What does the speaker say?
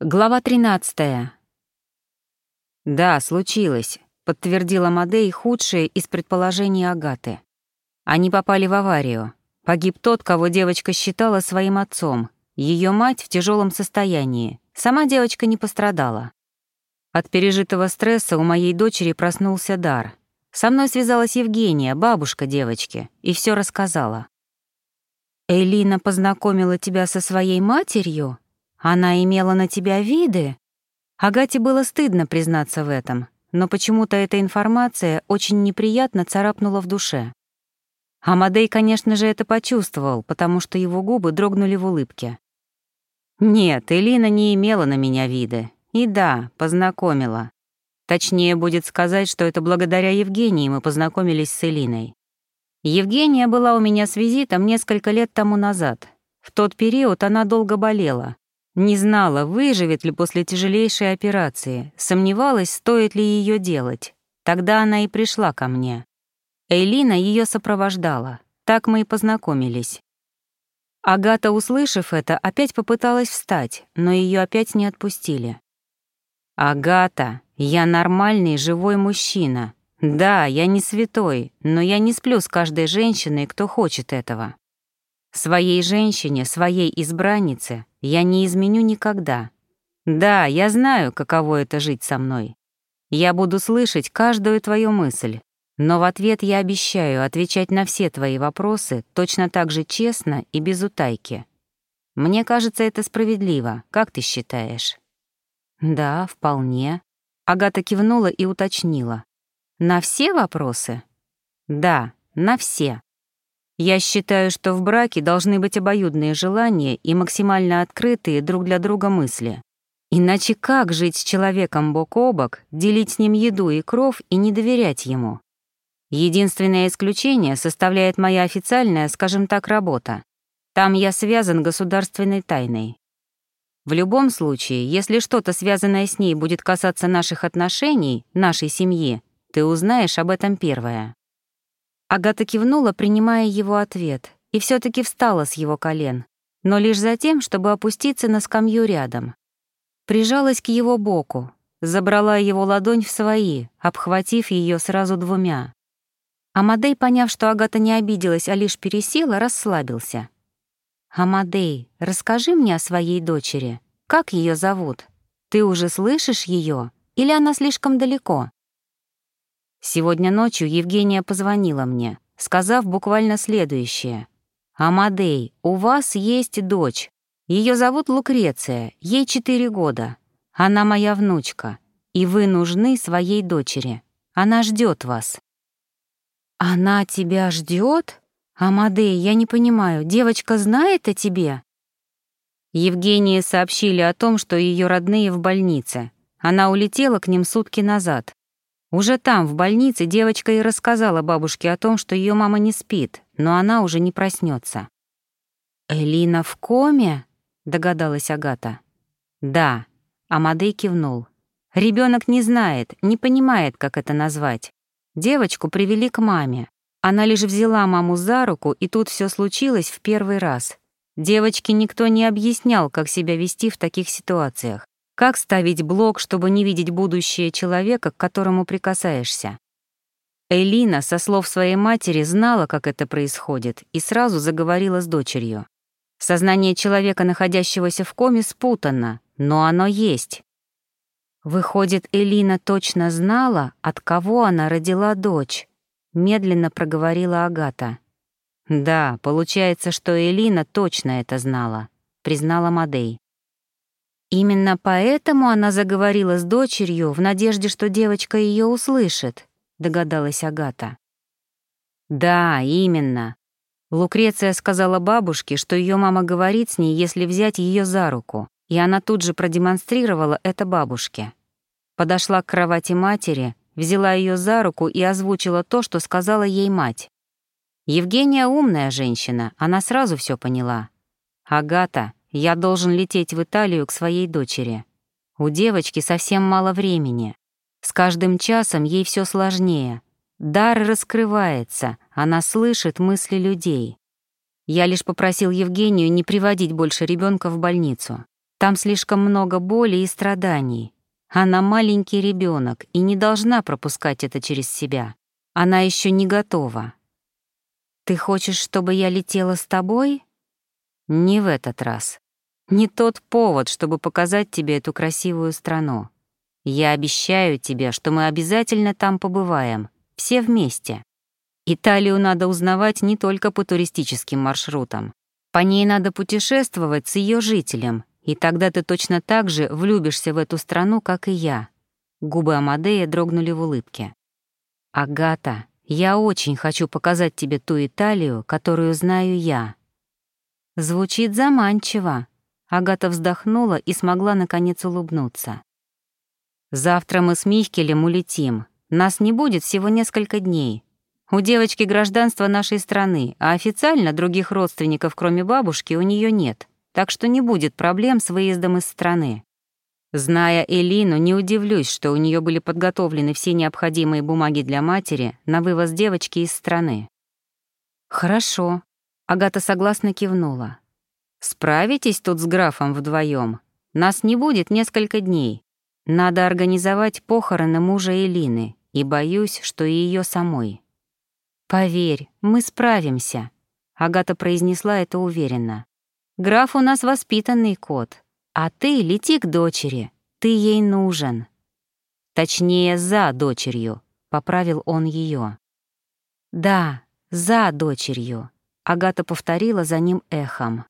Глава 13. «Да, случилось», — подтвердила Мадей худшее из предположений Агаты. Они попали в аварию. Погиб тот, кого девочка считала своим отцом. Ее мать в тяжелом состоянии. Сама девочка не пострадала. От пережитого стресса у моей дочери проснулся дар. Со мной связалась Евгения, бабушка девочки, и все рассказала. «Элина познакомила тебя со своей матерью?» Она имела на тебя виды? Агате было стыдно признаться в этом, но почему-то эта информация очень неприятно царапнула в душе. Амадей, конечно же, это почувствовал, потому что его губы дрогнули в улыбке. Нет, Элина не имела на меня виды. И да, познакомила. Точнее будет сказать, что это благодаря Евгении мы познакомились с Элиной. Евгения была у меня с визитом несколько лет тому назад. В тот период она долго болела, не знала, выживет ли после тяжелейшей операции, сомневалась, стоит ли ее делать. Тогда она и пришла ко мне. Эйлина ее сопровождала. Так мы и познакомились. Агата, услышав это, опять попыталась встать, но ее опять не отпустили. «Агата, я нормальный живой мужчина. Да, я не святой, но я не сплю с каждой женщиной, кто хочет этого. Своей женщине, своей избраннице я не изменю никогда. Да, я знаю, каково это жить со мной. Я буду слышать каждую твою мысль, но в ответ я обещаю отвечать на все твои вопросы точно так же честно и без утайки. Мне кажется, это справедливо. Как ты считаешь? Да, вполне. Агата кивнула и уточнила. На все вопросы? Да, на все. Я считаю, что в браке должны быть обоюдные желания и максимально открытые друг для друга мысли. Иначе как жить с человеком бок о бок, делить с ним еду и кров и не доверять ему? Единственное исключение составляет моя официальная, скажем так, работа. Там я связан государственной тайной. В любом случае, если что-то связанное с ней будет касаться наших отношений, нашей семьи, ты узнаешь об этом первое. Агата кивнула, принимая его ответ, и все таки встала с его колен, но лишь за тем, чтобы опуститься на скамью рядом. Прижалась к его боку, забрала его ладонь в свои, обхватив ее сразу двумя. Амадей, поняв, что Агата не обиделась, а лишь пересела, расслабился. «Амадей, расскажи мне о своей дочери. Как ее зовут? Ты уже слышишь ее, или она слишком далеко?» Сегодня ночью Евгения позвонила мне, сказав буквально следующее. «Амадей, у вас есть дочь. Ее зовут Лукреция, ей четыре года. Она моя внучка, и вы нужны своей дочери. Она ждет вас». «Она тебя ждет? Амадей, я не понимаю, девочка знает о тебе?» Евгении сообщили о том, что ее родные в больнице. Она улетела к ним сутки назад. Уже там, в больнице, девочка и рассказала бабушке о том, что ее мама не спит, но она уже не проснется. «Элина в коме?» — догадалась Агата. «Да», — Амадей кивнул. Ребенок не знает, не понимает, как это назвать. Девочку привели к маме. Она лишь взяла маму за руку, и тут все случилось в первый раз. Девочке никто не объяснял, как себя вести в таких ситуациях. Как ставить блок, чтобы не видеть будущее человека, к которому прикасаешься? Элина, со слов своей матери, знала, как это происходит, и сразу заговорила с дочерью. Сознание человека, находящегося в коме, спутано, но оно есть. Выходит, Элина точно знала, от кого она родила дочь, медленно проговорила Агата. Да, получается, что Элина точно это знала, признала Мадей. Именно поэтому она заговорила с дочерью в надежде, что девочка ее услышит, догадалась Агата. Да, именно. Лукреция сказала бабушке, что ее мама говорит с ней, если взять ее за руку, и она тут же продемонстрировала это бабушке. Подошла к кровати матери, взяла ее за руку и озвучила то, что сказала ей мать. Евгения умная женщина, она сразу все поняла. Агата, я должен лететь в Италию к своей дочери. У девочки совсем мало времени. С каждым часом ей все сложнее. Дар раскрывается, она слышит мысли людей. Я лишь попросил Евгению не приводить больше ребенка в больницу. Там слишком много боли и страданий. Она маленький ребенок и не должна пропускать это через себя. Она еще не готова. Ты хочешь, чтобы я летела с тобой? Не в этот раз. Не тот повод, чтобы показать тебе эту красивую страну. Я обещаю тебе, что мы обязательно там побываем, все вместе. Италию надо узнавать не только по туристическим маршрутам. По ней надо путешествовать с ее жителем, и тогда ты точно так же влюбишься в эту страну, как и я». Губы Амадея дрогнули в улыбке. «Агата, я очень хочу показать тебе ту Италию, которую знаю я». Звучит заманчиво. Агата вздохнула и смогла наконец улыбнуться. «Завтра мы с Михкелем улетим. Нас не будет всего несколько дней. У девочки гражданство нашей страны, а официально других родственников, кроме бабушки, у нее нет, так что не будет проблем с выездом из страны. Зная Элину, не удивлюсь, что у нее были подготовлены все необходимые бумаги для матери на вывоз девочки из страны. «Хорошо», — Агата согласно кивнула. «Справитесь тут с графом вдвоем. Нас не будет несколько дней. Надо организовать похороны мужа Элины, и боюсь, что и ее самой». «Поверь, мы справимся», — Агата произнесла это уверенно. «Граф у нас воспитанный кот, а ты лети к дочери, ты ей нужен». «Точнее, за дочерью», — поправил он ее. «Да, за дочерью», — Агата повторила за ним эхом.